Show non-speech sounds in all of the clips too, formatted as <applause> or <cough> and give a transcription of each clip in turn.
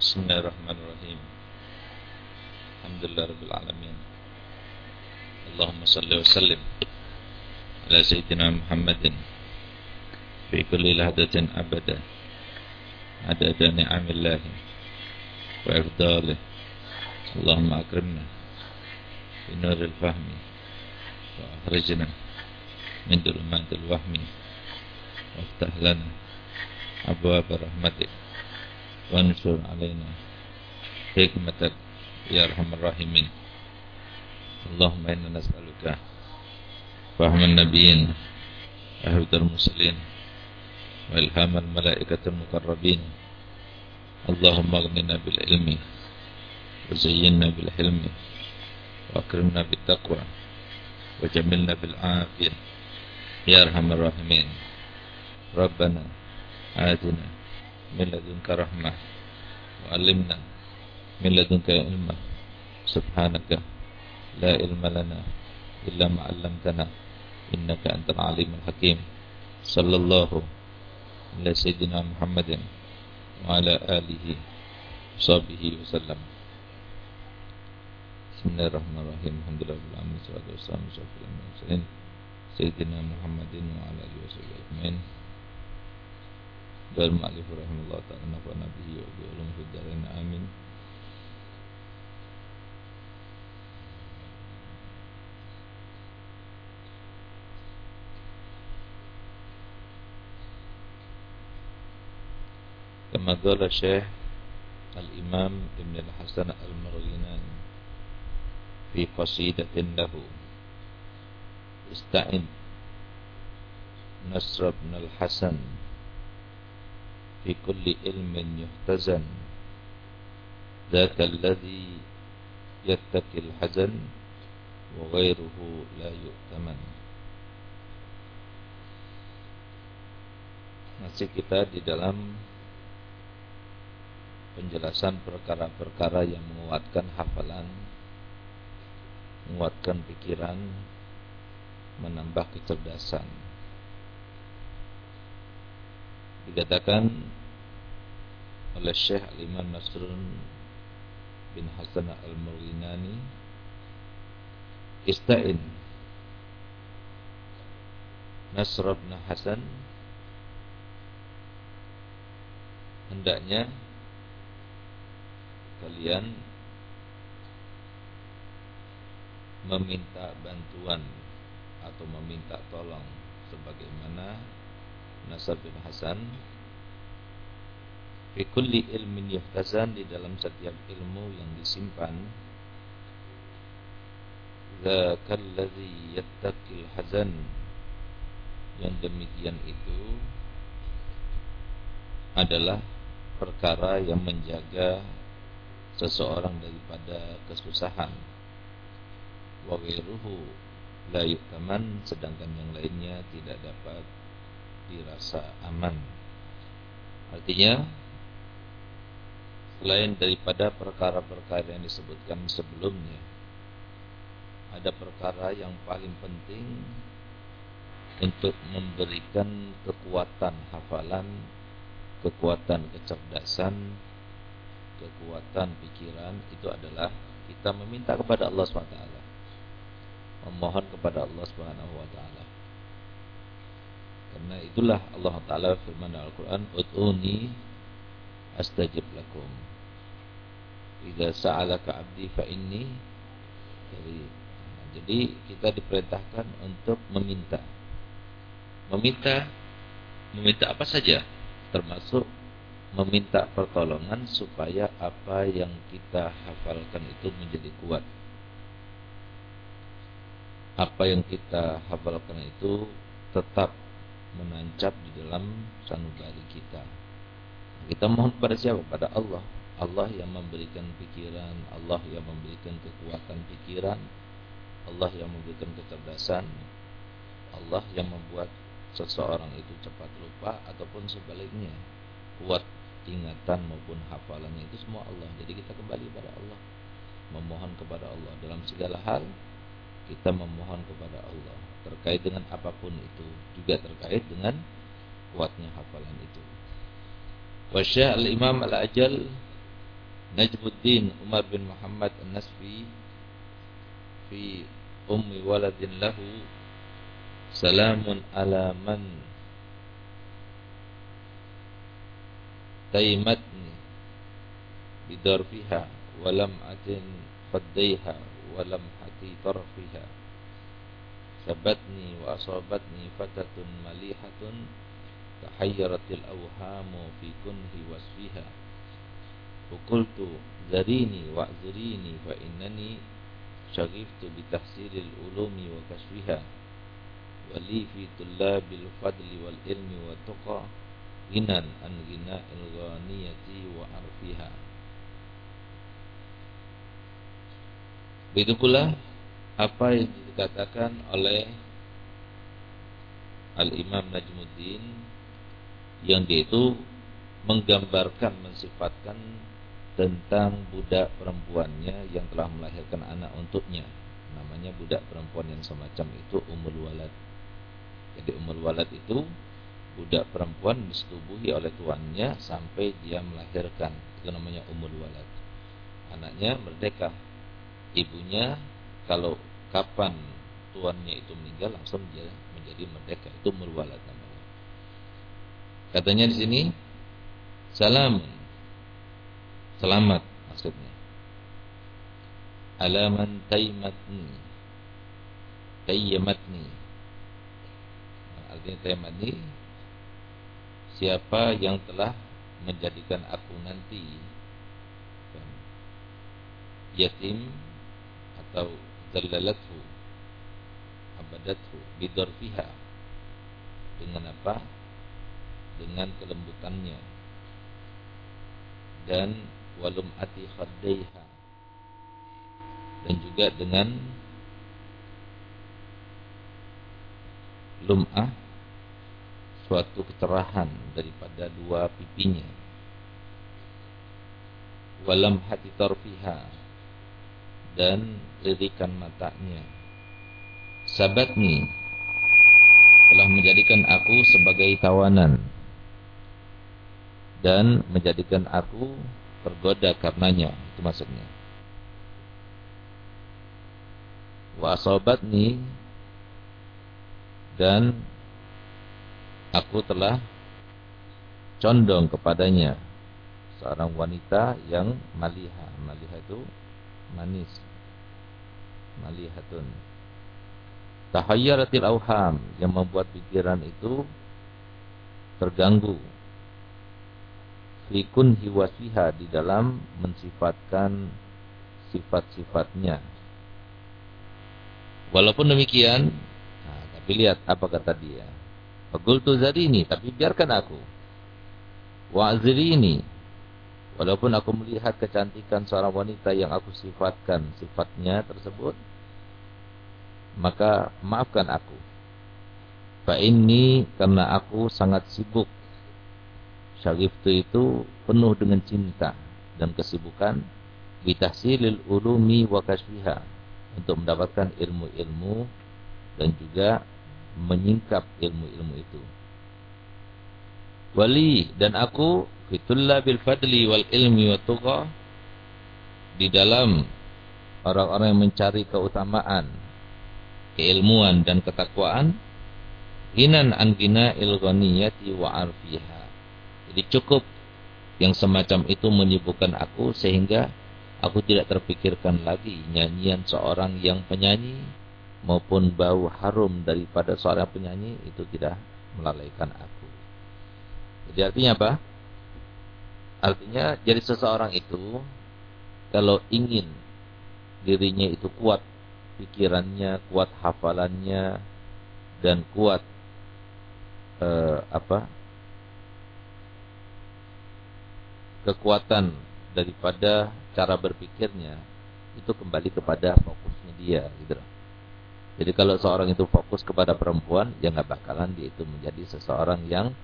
بسم الله الرحمن الرحيم الحمد لله رب العالمين اللهم صل وسلم على سيدنا محمد في كل لحظة أبدا عدد نعم الله وإفضاله اللهم أكرمنا بنور الفهم وأخرجنا من ظلمات الوهم وافتح لنا أبواب رحمتك وانشر علينا حكمتك يا أرحم الراحمين اللهم إنا نسألك فهم النبيين وحفظ المرسلين وإلهام الملائكة المقربين اللهم اغننا بالعلم وزينا بالحلم وأكرمنا بالتقوى وجملنا بالعافية يا أرحم الراحمين ربنا آتنا من لدنك رحمة. وعلمنا من لدنك علما. سبحانك لا علم لنا إلا ما علمتنا. إنك أنت العليم الحكيم. صلى الله على سيدنا محمد وعلى آله وصحبه وسلم. بسم الله الرحمن الرحيم. الحمد لله رب العالمين والصلاة والسلام على سيدنا محمد وعلى آله وصحبه أجمعين. قال المؤلف رحمه الله تعالى نفعنا به وبعلومه في الدارين آمين. كما قال الشيخ الإمام ابن الحسن المرغينان في قصيدة له استعن نصر بن الحسن في كل علم يهتزن ذاك الذي يتقي الحزن وغيره لا يؤتمن Masih kita di dalam penjelasan perkara-perkara yang menguatkan hafalan, menguatkan pikiran, menambah kecerdasan. Dikatakan oleh Syekh Al-Imam Nasrun bin Hasan Al-Murghinani Ista'in Nasr bin Hasan hendaknya kalian meminta bantuan atau meminta tolong sebagaimana Nasr bin Hasan. Fi kulli ilmin yuhtazan di dalam setiap ilmu yang disimpan. Zakal ladzi yattaqil hazan. Yang demikian itu adalah perkara yang menjaga seseorang daripada kesusahan. Wa ghairuhu la sedangkan yang lainnya tidak dapat dirasa aman artinya selain daripada perkara-perkara yang disebutkan sebelumnya ada perkara yang paling penting untuk memberikan kekuatan hafalan kekuatan kecerdasan kekuatan pikiran itu adalah kita meminta kepada Allah SWT memohon kepada Allah taala. Karena itulah Allah taala firman Al-Qur'an, "Ud'uni astajib lakum." Idza sa'alaka 'abdi fa inni jadi jadi kita diperintahkan untuk meminta. Meminta meminta apa saja termasuk meminta pertolongan supaya apa yang kita hafalkan itu menjadi kuat. Apa yang kita hafalkan itu tetap menancap di dalam sanubari kita. Kita mohon kepada siapa? Pada Allah. Allah yang memberikan pikiran, Allah yang memberikan kekuatan pikiran, Allah yang memberikan kecerdasan, Allah yang membuat seseorang itu cepat lupa ataupun sebaliknya kuat ingatan maupun hafalannya itu semua Allah. Jadi kita kembali kepada Allah, memohon kepada Allah dalam segala hal. Kita memohon kepada Allah terkait dengan apa pun itu, juga terkait dengan kuatnya hafalan itu. Wasya al-Imam al-Ajal Najmuddin Umar bin Muhammad An-Nasfi fi ummi waladin lahu salamun ala man taimatni bidarfiha walam atin faddaiha walam hati tarfiha sabatni wa asabatni fatatun malihatun tahayyaratil awhamu fi kunhi wasfiha Ukultu zarini wa'zirini fa innani syaghiftu bi tahsilil ulumi wa kasfiha wali fi tullabil fadli wal ilmi Begitu pula apa yang dikatakan oleh Al-Imam Najmuddin yang dia itu menggambarkan, mensifatkan tentang budak perempuannya yang telah melahirkan anak untuknya. Namanya budak perempuan yang semacam itu umul walad. Jadi umul walad itu budak perempuan disetubuhi oleh tuannya sampai dia melahirkan. Itu namanya umul walad. Anaknya merdeka. Ibunya kalau kapan tuannya itu meninggal langsung dia menjadi merdeka. Itu umul walad namanya. Katanya di sini salam Selamat maksudnya. Alaman taimatni. Tayyamatni. Artinya tayyamatni siapa yang telah menjadikan aku nanti yatim atau zallalathu abadathu bidorfiha. Dengan apa? Dengan kelembutannya. Dan walum ati khaddaiha dan juga dengan lum'ah suatu kecerahan daripada dua pipinya. Walam hati tarfiha dan lirikan matanya. Sabatni telah menjadikan aku sebagai tawanan dan menjadikan aku tergoda karenanya itu maksudnya. Wa asabatni dan aku telah condong kepadanya seorang wanita yang maliha. Maliha itu manis malihatun tahayyaratil auham yang membuat pikiran itu terganggu Likun hiwasiha di dalam mensifatkan sifat-sifatnya. Walaupun demikian, nah, tapi lihat apa kata dia. Fagultu ini, tapi biarkan aku. ini, walaupun aku melihat kecantikan seorang wanita yang aku sifatkan sifatnya tersebut, maka maafkan aku. Fa ini karena aku sangat sibuk Syariftu itu penuh dengan cinta dan kesibukan bitahsilil ulumi wa kasfiha untuk mendapatkan ilmu-ilmu dan juga menyingkap ilmu-ilmu itu. Wali dan aku fitullah bil fadli wal ilmi wa tuqa di dalam orang-orang yang mencari keutamaan, keilmuan dan ketakwaan hinan an gina ilghaniyati wa arfiha jadi cukup yang semacam itu menyibukkan aku sehingga aku tidak terpikirkan lagi nyanyian seorang yang penyanyi maupun bau harum daripada seorang penyanyi itu tidak melalaikan aku. Jadi artinya apa? Artinya jadi seseorang itu kalau ingin dirinya itu kuat pikirannya, kuat hafalannya dan kuat eh, apa? kekuatan daripada cara berpikirnya itu kembali kepada fokusnya dia gitu Jadi kalau seorang itu fokus kepada perempuan, ya nggak bakalan dia itu menjadi seseorang yang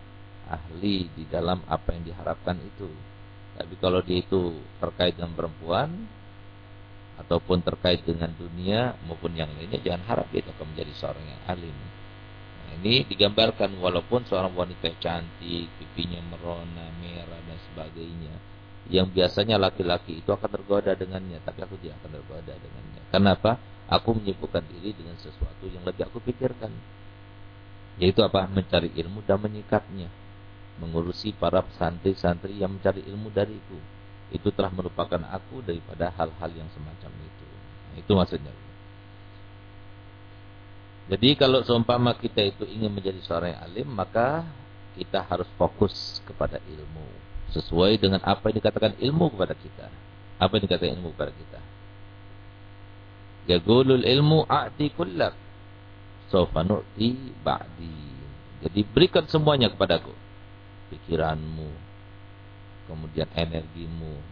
ahli di dalam apa yang diharapkan itu. Tapi kalau dia itu terkait dengan perempuan ataupun terkait dengan dunia maupun yang lainnya, jangan harap dia akan menjadi seorang yang alim. Nah, ini digambarkan walaupun seorang wanita cantik, pipinya merona, merah dan sebagainya. yang biasanya laki-laki itu akan tergoda dengannya, tapi aku tidak akan tergoda dengannya. Kenapa? Aku menyibukkan diri dengan sesuatu yang lebih aku pikirkan. Yaitu apa? Mencari ilmu dan menyikapnya. Mengurusi para santri-santri yang mencari ilmu dariku. Itu telah merupakan aku daripada hal-hal yang semacam itu. Nah, itu maksudnya. Jadi kalau seumpama kita itu ingin menjadi seorang yang alim, maka kita harus fokus kepada ilmu. Sesuai dengan apa yang dikatakan ilmu kepada kita. Apa yang dikatakan ilmu kepada kita. Yagulul ilmu a'ti kullak. Sofa nu'ti ba'di. Jadi berikan semuanya kepadaku. Pikiranmu. Kemudian energimu.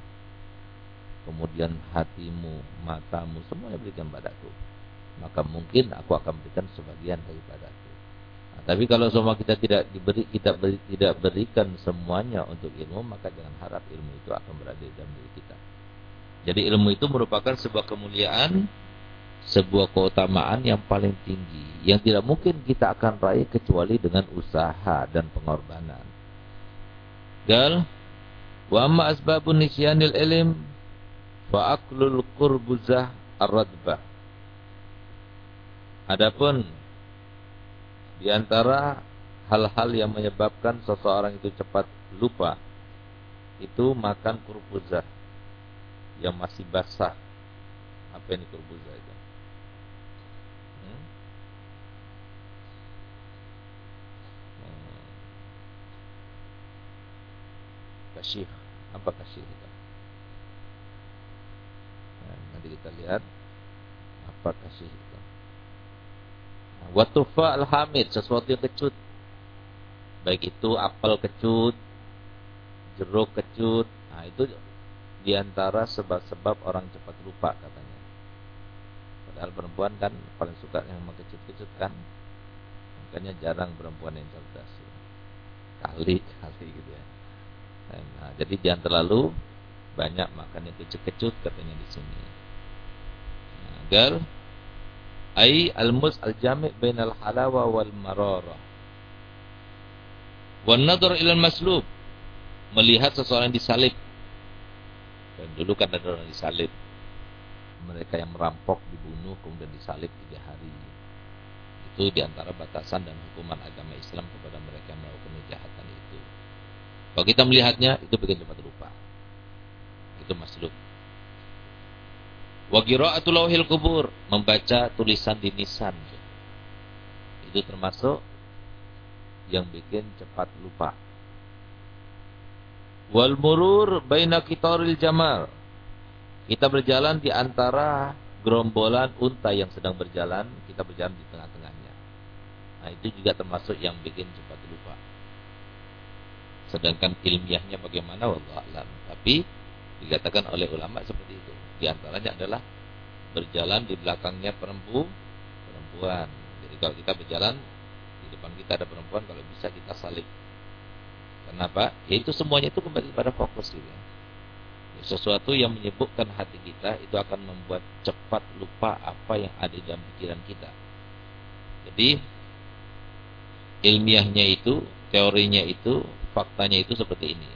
Kemudian hatimu. Matamu. Semuanya berikan padaku maka mungkin aku akan berikan sebagian daripada itu. Nah, tapi kalau semua kita tidak diberi kita beri, tidak berikan semuanya untuk ilmu, maka jangan harap ilmu itu akan berada di dalam diri kita. Jadi ilmu itu merupakan sebuah kemuliaan, sebuah keutamaan yang paling tinggi, yang tidak mungkin kita akan raih kecuali dengan usaha dan pengorbanan. Gal, wa amma asbabun nisyanil ilm fa aklul qurbuzah ar-radbah Adapun di antara hal-hal yang menyebabkan seseorang itu cepat lupa itu makan kurbuzah yang masih basah. Apa ini kurbuzah itu? Hmm? hmm. Kasih. Apa kasih itu? Nah, nanti kita lihat apa kasih itu. Watufa al-hamid, sesuatu yang kecut. Baik itu apel kecut, jeruk kecut. Nah, itu di antara sebab-sebab orang cepat lupa katanya. Padahal perempuan kan paling suka yang mengecut-kecut kan. Makanya jarang perempuan yang cerdas. Kali, kali gitu ya. Nah, jadi jangan terlalu banyak makan yang kecut-kecut katanya di sini. Nah, girl, ai al-mus al-jami' bainal halawa wal marara. Wan nadhar ila maslub melihat seseorang disalib. Dan dulu kan ada orang disalib. Mereka yang merampok dibunuh kemudian disalib tiga hari. Itu di antara batasan dan hukuman agama Islam kepada mereka yang melakukan kejahatan. Kalau kita melihatnya itu bikin cepat lupa. Itu maslub. Wa qira'atul lauhil kubur, membaca tulisan di nisan. Itu termasuk yang bikin cepat lupa. Wal murur baina kitaril jamal. Kita berjalan di antara gerombolan unta yang sedang berjalan, kita berjalan di tengah-tengahnya. Nah, itu juga termasuk yang bikin cepat. Sedangkan ilmiahnya bagaimana wallahu alam. Tapi dikatakan oleh ulama seperti itu. Di antaranya adalah berjalan di belakangnya perempu, perempuan. Jadi kalau kita berjalan di depan kita ada perempuan, kalau bisa kita salib. Kenapa? Ya itu semuanya itu kembali pada fokus gitu ya. Sesuatu yang menyebutkan hati kita itu akan membuat cepat lupa apa yang ada dalam pikiran kita. Jadi ilmiahnya itu, teorinya itu, faktanya itu seperti ini.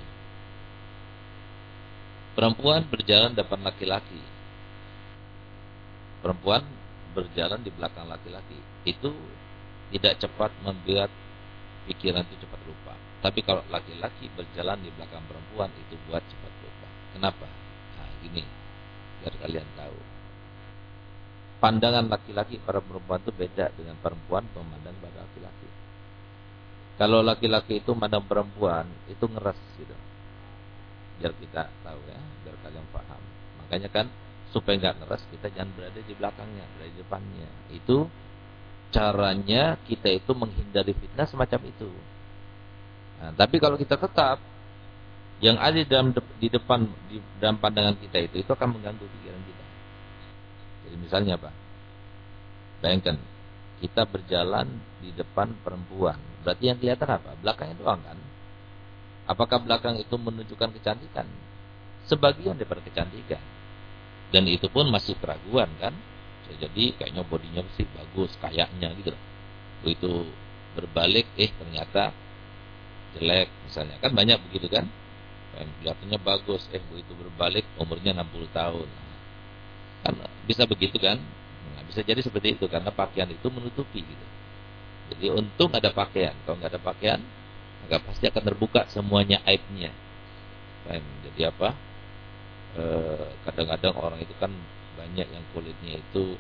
Perempuan berjalan depan laki-laki. Perempuan berjalan di belakang laki-laki. Itu tidak cepat membuat pikiran itu cepat lupa. Tapi kalau laki-laki berjalan di belakang perempuan itu buat cepat lupa. Kenapa? Nah, gini. Biar kalian tahu. Pandangan laki-laki pada perempuan itu beda dengan perempuan memandang pada laki-laki. Kalau laki-laki itu memandang perempuan itu ngeres gitu. Biar kita tahu ya biar kalian paham. Makanya kan supaya nggak ngeras kita jangan berada di belakangnya berada di depannya. Itu caranya kita itu menghindari fitnah semacam itu. Nah, tapi kalau kita tetap yang ada di dalam di depan di dalam pandangan kita itu itu akan mengganggu pikiran kita. Jadi misalnya apa? Bayangkan kita berjalan di depan perempuan berarti yang kelihatan apa belakangnya doang kan Apakah belakang itu menunjukkan kecantikan? Sebagian daripada kecantikan. Dan itu pun masih keraguan kan? Jadi kayaknya bodinya sih bagus, kayaknya gitu. Begitu berbalik, eh ternyata jelek misalnya. Kan banyak begitu kan? kelihatannya bagus eh begitu berbalik umurnya 60 tahun kan bisa begitu kan nah, bisa jadi seperti itu karena pakaian itu menutupi gitu. Jadi untung ada pakaian. Kalau nggak ada pakaian maka pasti akan terbuka semuanya aibnya. Jadi apa? Eh, kadang-kadang orang itu kan banyak yang kulitnya itu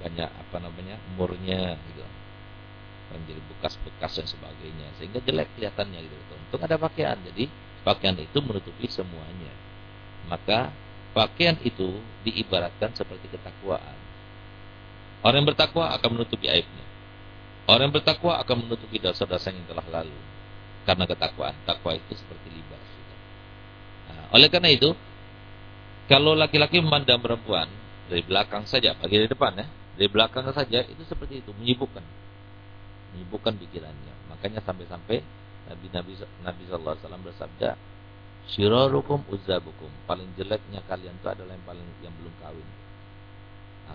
banyak apa namanya umurnya gitu. Menjadi bekas-bekas dan sebagainya. Sehingga jelek kelihatannya gitu. Untung ada pakaian. Jadi Pakaian itu menutupi semuanya. Maka pakaian itu diibaratkan seperti ketakwaan. Orang yang bertakwa akan menutupi aibnya. Orang yang bertakwa akan menutupi dosa-dosa yang telah lalu. Karena ketakwaan. Takwa itu seperti libas. Nah, oleh karena itu, kalau laki-laki memandang perempuan dari belakang saja, bagi dari depan ya, dari belakang saja itu seperti itu, menyibukkan, menyibukkan pikirannya. Makanya sampai-sampai Nabi Nabi Nabi sallallahu alaihi wasallam bersabda, "Syirarukum uzabukum." Paling jeleknya kalian itu adalah yang paling yang belum kawin.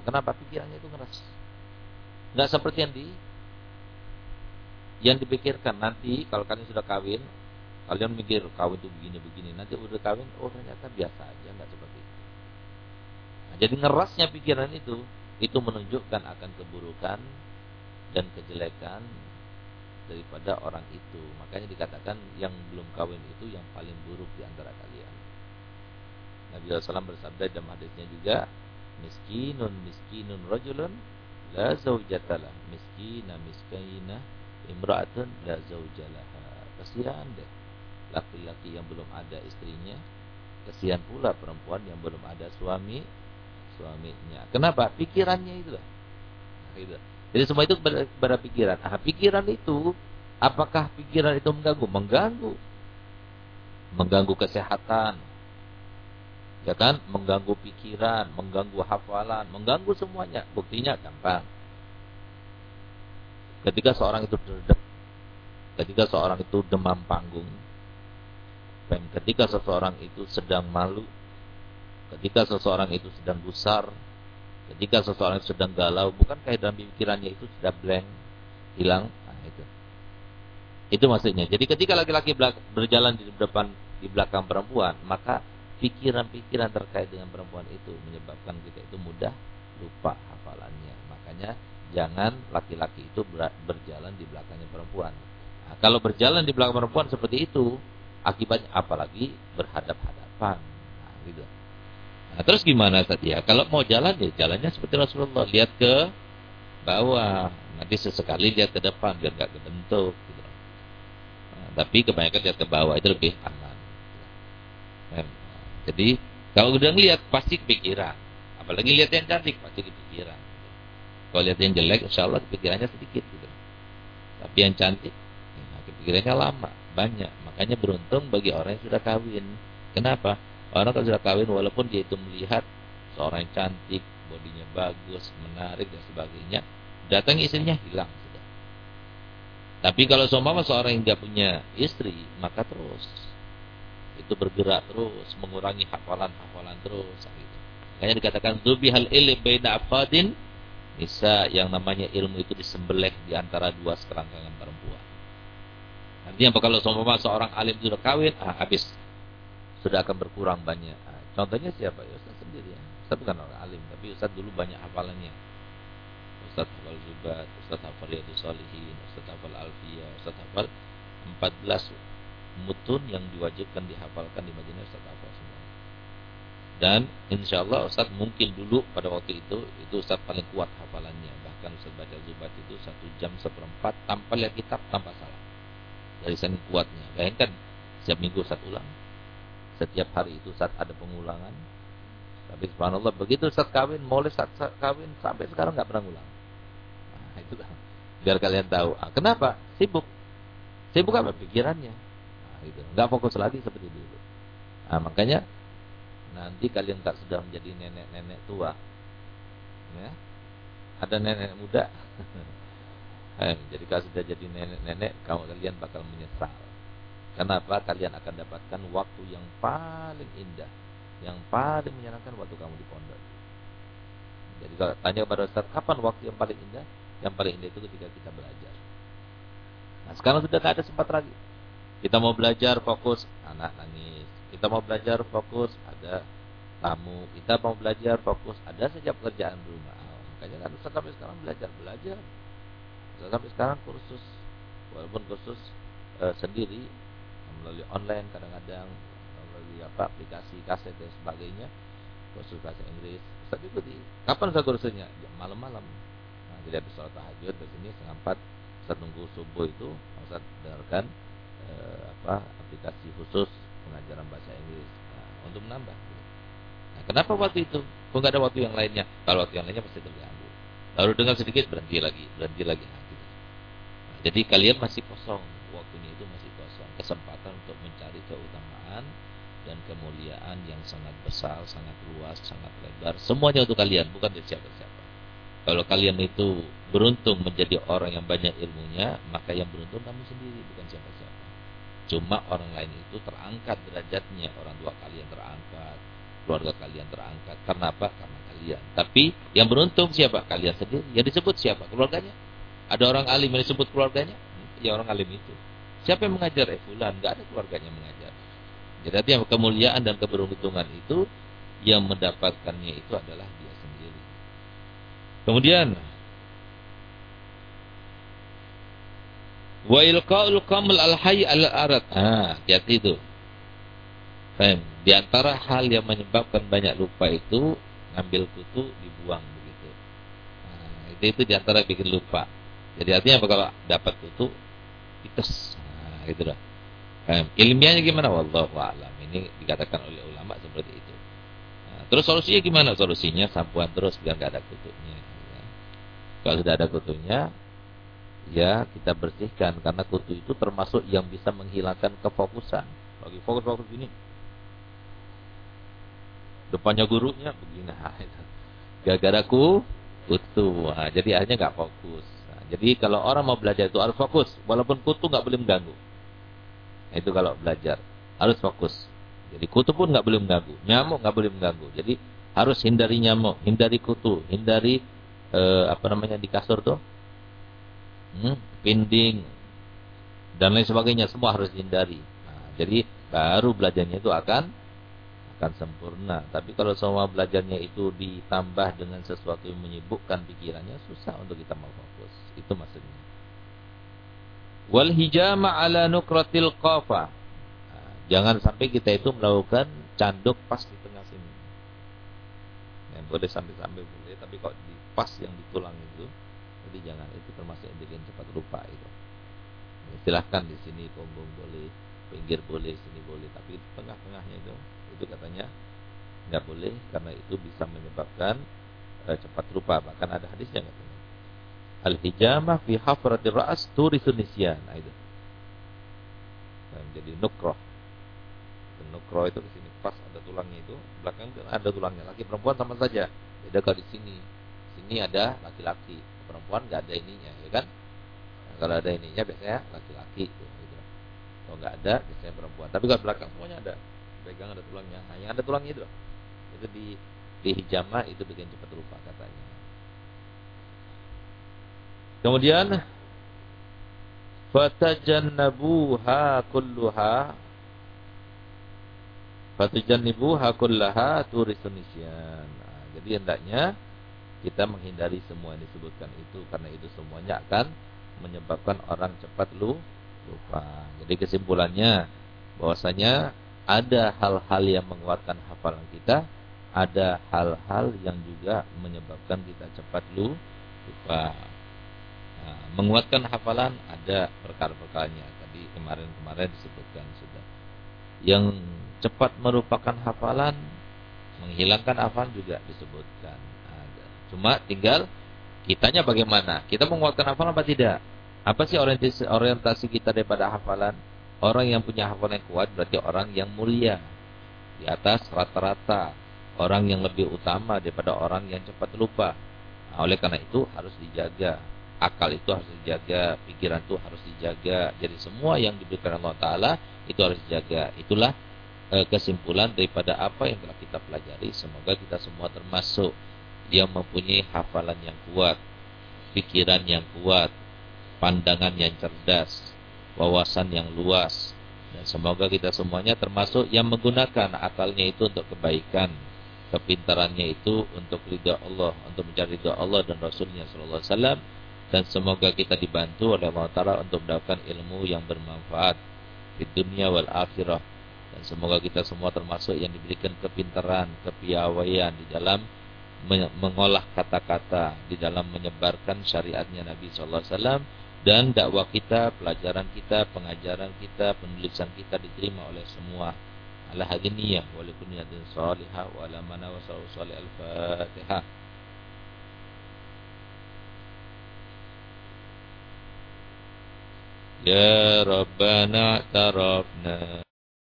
Kenapa pikirannya itu ngeras? Enggak seperti yang di yang dipikirkan nanti kalau kalian sudah kawin, kalian mikir kawin itu begini-begini, nanti udah kawin, oh ternyata biasa aja, enggak seperti itu. Nah, jadi ngerasnya pikiran itu itu menunjukkan akan keburukan dan kejelekan daripada orang itu. Makanya dikatakan yang belum kawin itu yang paling buruk di antara kalian. Nabi SAW bersabda dalam hadisnya juga, miskinun miskinun rajulun la zaujatalah, miskina miskina imra'atun la zaujalaha. Kasihan deh laki-laki yang belum ada istrinya, kasihan pula perempuan yang belum ada suami suaminya. Kenapa? Pikirannya itu lah. Nah, itu. Jadi semua itu pada pikiran. Ah, pikiran itu, apakah pikiran itu mengganggu? Mengganggu. Mengganggu kesehatan. Ya kan? Mengganggu pikiran, mengganggu hafalan, mengganggu semuanya. Buktinya gampang. Ketika seorang itu derdek, ketika seorang itu demam panggung, dan ketika seseorang itu sedang malu, ketika seseorang itu sedang gusar, Ketika seseorang sedang galau, bukankah dalam pikirannya itu sudah blank, hilang? Nah, itu. Itu maksudnya. Jadi ketika laki-laki berjalan di depan di belakang perempuan, maka pikiran-pikiran terkait dengan perempuan itu menyebabkan kita itu mudah lupa hafalannya. Makanya jangan laki-laki itu berjalan di belakangnya perempuan. Nah, kalau berjalan di belakang perempuan seperti itu, akibatnya apalagi berhadap-hadapan. Nah, gitu. Nah, terus gimana tadi ya? Kalau mau jalan ya jalannya seperti Rasulullah, lihat ke bawah, nanti sesekali lihat ke depan biar nggak kebentuk. Gitu. Nah, tapi kebanyakan lihat ke bawah itu lebih aman. Nah, jadi kalau udah ngelihat pasti kepikiran, apalagi lihat yang cantik pasti kepikiran. Kalau lihat yang jelek, insya Allah kepikirannya sedikit gitu. Tapi yang cantik, nah, kepikirannya lama, banyak. Makanya beruntung bagi orang yang sudah kawin. Kenapa? Orang kalau sudah kawin walaupun dia itu melihat seorang yang cantik, bodinya bagus, menarik dan sebagainya, datang istrinya hilang sudah. Tapi kalau seumpama seorang yang tidak punya istri, maka terus itu bergerak terus, mengurangi hafalan-hafalan terus. Gitu. Makanya dikatakan zubihal ilm baina afadin bisa yang namanya ilmu itu disembelih di antara dua sekerangkangan perempuan. Nanti apa kalau seumpama seorang alim sudah kawin, ah, habis sudah akan berkurang banyak. Nah, contohnya siapa? Ya Ustaz sendiri ya. Ustaz bukan orang alim, tapi Ustaz dulu banyak hafalannya. Ustaz hafal Zubat, Ustaz hafal Riyadus Salihin, Ustaz hafal Alfiyah, Ustaz hafal 14 mutun yang diwajibkan dihafalkan di Madinah Ustaz hafal semua. Dan insya Allah Ustaz mungkin dulu pada waktu itu itu Ustaz paling kuat hafalannya. Bahkan Ustaz baca Zubat itu satu jam seperempat tanpa lihat kitab tanpa salah. Dari saking kuatnya. Bayangkan setiap minggu Ustaz ulang setiap hari itu saat ada pengulangan. Tapi subhanallah begitu saat kawin, mulai saat kawin sampai sekarang nggak pernah ulang. Nah, itu. Biar kalian tahu. Ah, kenapa? Sibuk. Sibuk apa pikirannya? Nah, itu. Nggak fokus lagi seperti dulu. Nah, makanya nanti kalian tak sudah menjadi nenek-nenek tua. Ya. Ada nenek muda. <laughs> Eh, jadi kalau sudah jadi nenek-nenek, kamu kalian bakal menyesal. Kenapa? Kalian akan dapatkan waktu yang paling indah, yang paling menyenangkan waktu kamu di pondok. Jadi kalau tanya kepada Ustaz, kapan waktu yang paling indah? Yang paling indah itu ketika kita belajar. Nah sekarang sudah tidak ada sempat lagi. Kita mau belajar fokus, anak nangis. kita mau belajar fokus. Ada tamu. Kita mau belajar fokus. Ada saja pekerjaan rumah makanya kan Ustaz sampai sekarang belajar belajar. Ustaz sampai sekarang kursus. Walaupun kursus e, sendiri melalui online kadang-kadang melalui apa aplikasi kaset dan sebagainya kursus bahasa Inggris. Ustaz ikuti. Kapan Ustaz kursusnya? Ya, malam-malam. Nah, jadi habis sholat tahajud di sini setengah empat Ustaz nunggu subuh itu Ustaz dengarkan e, apa aplikasi khusus pengajaran bahasa Inggris nah, untuk menambah Nah, kenapa waktu itu? Kok nggak ada waktu yang lainnya? Kalau waktu yang lainnya pasti terganggu. Lalu dengan sedikit berhenti lagi, berhenti lagi. Nah, gitu. nah, jadi kalian masih kosong, waktunya itu masih kosong. Kesempatan untuk mencari keutamaan dan kemuliaan yang sangat besar, sangat luas, sangat lebar. Semuanya untuk kalian, bukan dari siapa-siapa. Kalau kalian itu beruntung menjadi orang yang banyak ilmunya, maka yang beruntung kamu sendiri, bukan siapa-siapa. Cuma orang lain itu terangkat derajatnya, orang tua kalian terangkat, keluarga kalian terangkat. Karena apa? Karena kalian. Tapi yang beruntung siapa? Kalian sendiri. Yang disebut siapa? Keluarganya. Ada orang alim yang disebut keluarganya? Ya orang alim itu. Siapa yang mengajar? Eh fulan. Gak ada keluarganya mengajar. Jadi yang kemuliaan dan keberuntungan itu yang mendapatkannya itu adalah dia sendiri. Kemudian wa ilqaul qamul al hayy al arad. Ah, hati itu. Faham? Di antara hal yang menyebabkan banyak lupa itu ngambil kutu dibuang begitu. Nah, itu itu di antara bikin lupa. Jadi artinya apa kalau dapat kutu ites. Nah, gitu dah. Faham? Ilmiahnya gimana? Wallahu a'lam. Ini dikatakan oleh ulama seperti itu. Nah, terus solusinya gimana? Solusinya sampuan terus biar nggak ada kutunya. Ya. Kalau sudah ada kutunya, ya kita bersihkan. Karena kutu itu termasuk yang bisa menghilangkan kefokusan. Bagi fokus-fokus ini, depannya gurunya begini. <laughs> Gara-gara ku kutu. Nah, jadi akhirnya nggak fokus. Nah, jadi kalau orang mau belajar itu harus fokus. Walaupun kutu nggak boleh mengganggu. Nah, itu kalau belajar harus fokus. Jadi kutu pun nggak boleh mengganggu. Nyamuk nggak boleh mengganggu. Jadi harus hindari nyamuk hindari kutu hindari eh, apa namanya di kasur tuh hmm, pinding dan lain sebagainya semua harus dihindari nah, jadi baru belajarnya itu akan akan sempurna. Tapi kalau semua belajarnya itu ditambah dengan sesuatu yang menyibukkan pikirannya, susah untuk kita mau fokus. Itu maksudnya. Wal hijama ala nukratil qafa. Nah, jangan sampai kita itu melakukan canduk pas di tengah sini. Yang boleh sampai-sampai boleh, tapi kok di pas yang di tulang itu, jadi jangan itu termasuk yang bikin cepat lupa itu. Silahkan di sini punggung boleh, pinggir boleh, sini boleh, tapi tengah-tengahnya itu itu katanya nggak boleh karena itu bisa menyebabkan uh, cepat lupa. Bahkan ada hadisnya katanya al hijamah fi hafratir ra's turisun nah itu. Nah, menjadi nukroh. Nukroh itu di sini pas ada tulangnya itu belakang ada tulangnya. Laki perempuan sama saja. Beda kalau di sini. Sini ada laki-laki perempuan nggak ada ininya ya kan? Nah, kalau ada ininya biasanya laki-laki gitu. kalau nggak ada biasanya perempuan. Tapi kalau belakang semuanya ada. Pegang ada tulangnya. Hanya ada tulangnya itu. Itu di di hijama itu bikin cepat lupa katanya. Kemudian fatajannabuha kulluha fatajannibuha kullaha turisun nisyan. Nah, jadi hendaknya kita menghindari semua yang disebutkan itu karena itu semuanya akan menyebabkan orang cepat lu lupa. Jadi kesimpulannya bahwasanya ada hal-hal yang menguatkan hafalan kita, ada hal-hal yang juga menyebabkan kita cepat lupa. Nah, menguatkan hafalan ada perkara-perkaranya. Tadi kemarin-kemarin disebutkan sudah. Yang cepat merupakan hafalan, menghilangkan hafalan juga disebutkan. Cuma tinggal kitanya bagaimana? Kita menguatkan hafalan apa tidak? Apa sih orientasi, orientasi kita daripada hafalan? Orang yang punya hafalan yang kuat berarti orang yang mulia. Di atas rata-rata. Orang yang lebih utama daripada orang yang cepat lupa. Nah, oleh karena itu harus dijaga. Akal itu harus dijaga. Pikiran itu harus dijaga. Jadi semua yang diberikan Allah Ta'ala itu harus dijaga. Itulah e, kesimpulan daripada apa yang telah kita pelajari. Semoga kita semua termasuk yang mempunyai hafalan yang kuat. Pikiran yang kuat. Pandangan yang cerdas wawasan yang luas, Dan semoga kita semuanya termasuk yang menggunakan akalnya itu untuk kebaikan, kepintarannya itu untuk ridha Allah, untuk mencari ridha Allah dan Rasulnya Sallallahu Alaihi Wasallam. Dan semoga kita dibantu oleh Allah Taala untuk mendapatkan ilmu yang bermanfaat di dunia wal akhirah. Dan semoga kita semua termasuk yang diberikan kepintaran, kepiawaian di dalam mengolah kata-kata, di dalam menyebarkan syariatnya Nabi Sallallahu Alaihi Wasallam dan dakwah kita, pelajaran kita, pengajaran kita, penulisan kita diterima oleh semua. Ala hadiniyah wa niyatin salihah wa ala mana wa sallallahu al-Fatihah. Ya Rabbana tarafna